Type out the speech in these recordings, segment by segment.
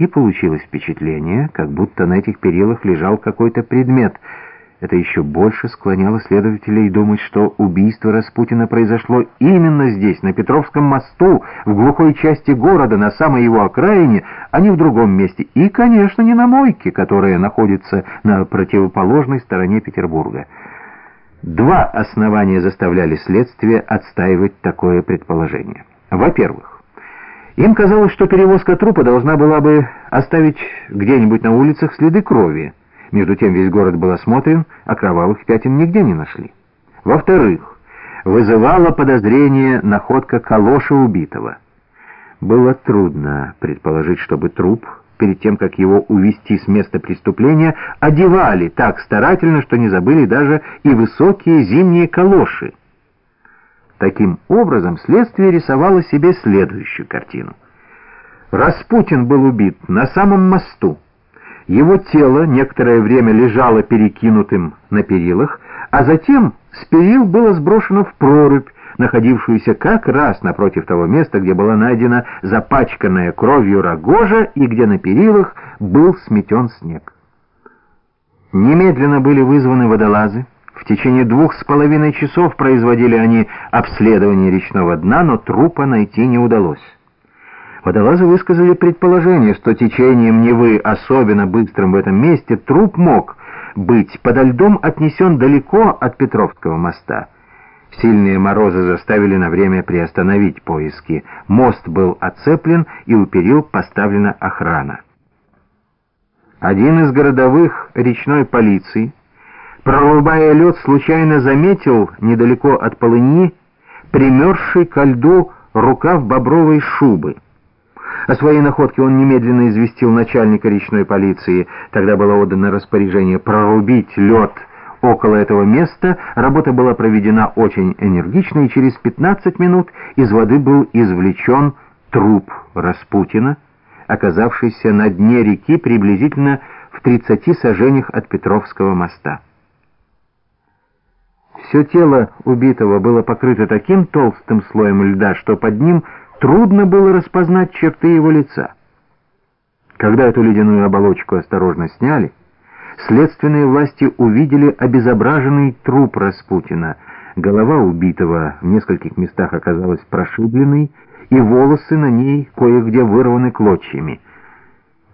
и получилось впечатление, как будто на этих перилах лежал какой-то предмет. Это еще больше склоняло следователей думать, что убийство Распутина произошло именно здесь, на Петровском мосту, в глухой части города, на самой его окраине, а не в другом месте. И, конечно, не на мойке, которая находится на противоположной стороне Петербурга. Два основания заставляли следствие отстаивать такое предположение. Во-первых, им казалось, что перевозка трупа должна была бы оставить где-нибудь на улицах следы крови. Между тем весь город был осмотрен, а кровавых пятен нигде не нашли. Во-вторых, вызывала подозрение находка калоша убитого. Было трудно предположить, чтобы труп, перед тем, как его увезти с места преступления, одевали так старательно, что не забыли даже и высокие зимние калоши. Таким образом, следствие рисовало себе следующую картину. Распутин был убит на самом мосту. Его тело некоторое время лежало перекинутым на перилах, а затем с перил было сброшено в прорубь, находившуюся как раз напротив того места, где была найдена запачканная кровью рогожа и где на перилах был сметен снег. Немедленно были вызваны водолазы, в течение двух с половиной часов производили они обследование речного дна, но трупа найти не удалось. Водолазы высказали предположение, что течением Невы, особенно быстрым в этом месте, труп мог быть подо льдом отнесен далеко от Петровского моста. Сильные морозы заставили на время приостановить поиски. Мост был оцеплен и у перил поставлена охрана. Один из городовых речной полиции Прорубая лед, случайно заметил недалеко от полыни примерзший ко льду рукав бобровой шубы. О своей находке он немедленно известил начальника речной полиции. Тогда было отдано распоряжение прорубить лед около этого места. Работа была проведена очень энергично, и через 15 минут из воды был извлечен труп Распутина, оказавшийся на дне реки приблизительно в 30 сажениях от Петровского моста. Все тело убитого было покрыто таким толстым слоем льда, что под ним трудно было распознать черты его лица. Когда эту ледяную оболочку осторожно сняли, следственные власти увидели обезображенный труп Распутина. Голова убитого в нескольких местах оказалась прошибленной, и волосы на ней кое-где вырваны клочьями.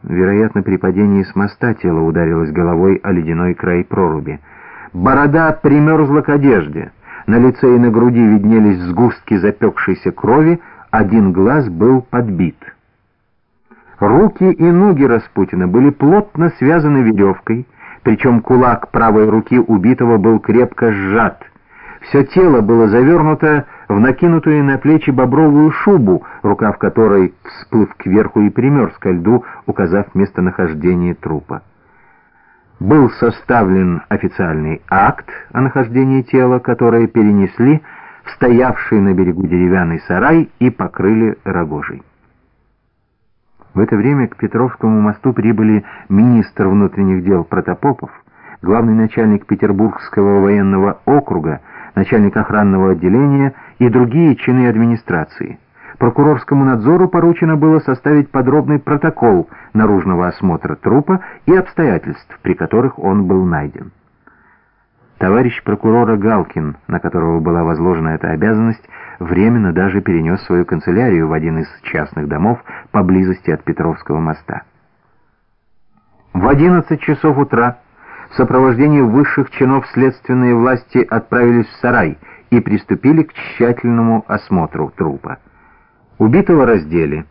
Вероятно, при падении с моста тело ударилось головой о ледяной край проруби. Борода примерзла к одежде. На лице и на груди виднелись сгустки запекшейся крови, один глаз был подбит. Руки и ноги Распутина были плотно связаны веревкой, причем кулак правой руки убитого был крепко сжат. Все тело было завернуто в накинутую на плечи бобровую шубу, рукав которой всплыв кверху и примерз ко льду, указав местонахождение трупа был составлен официальный акт о нахождении тела, которое перенесли в стоявший на берегу деревянный сарай и покрыли рогожей. В это время к Петровскому мосту прибыли министр внутренних дел Протопопов, главный начальник Петербургского военного округа, начальник охранного отделения и другие чины администрации. Прокурорскому надзору поручено было составить подробный протокол наружного осмотра трупа и обстоятельств, при которых он был найден. Товарищ прокурора Галкин, на которого была возложена эта обязанность, временно даже перенес свою канцелярию в один из частных домов поблизости от Петровского моста. В 11 часов утра в сопровождении высших чинов следственной власти отправились в сарай и приступили к тщательному осмотру трупа. Убитого раздели.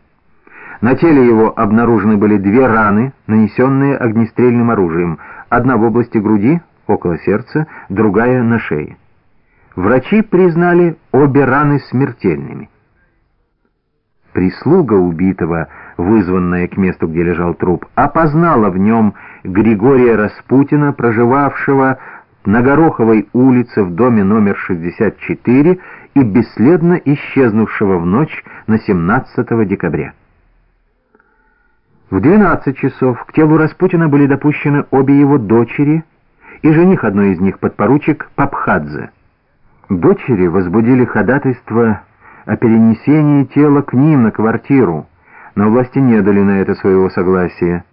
На теле его обнаружены были две раны, нанесенные огнестрельным оружием. Одна в области груди, около сердца, другая на шее. Врачи признали обе раны смертельными. Прислуга убитого, вызванная к месту, где лежал труп, опознала в нем Григория Распутина, проживавшего на Гороховой улице в доме номер 64 и бесследно исчезнувшего в ночь на 17 декабря. В 12 часов к телу Распутина были допущены обе его дочери и жених одной из них, подпоручик Папхадзе. Дочери возбудили ходатайство о перенесении тела к ним на квартиру, но власти не дали на это своего согласия.